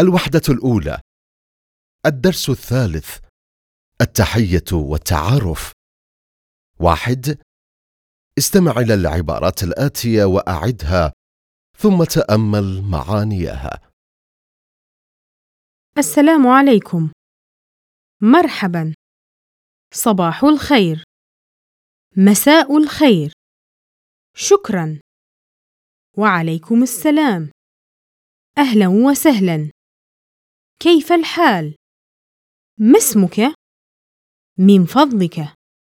الوحدة الأولى الدرس الثالث التحية والتعارف. واحد استمع إلى العبارات الآتية وأعدها ثم تأمل معانيها. السلام عليكم. مرحبا. صباح الخير. مساء الخير. شكرا. وعليكم السلام. أهلا وسهلا. كيف الحال؟ ما اسمك؟ من فضلك.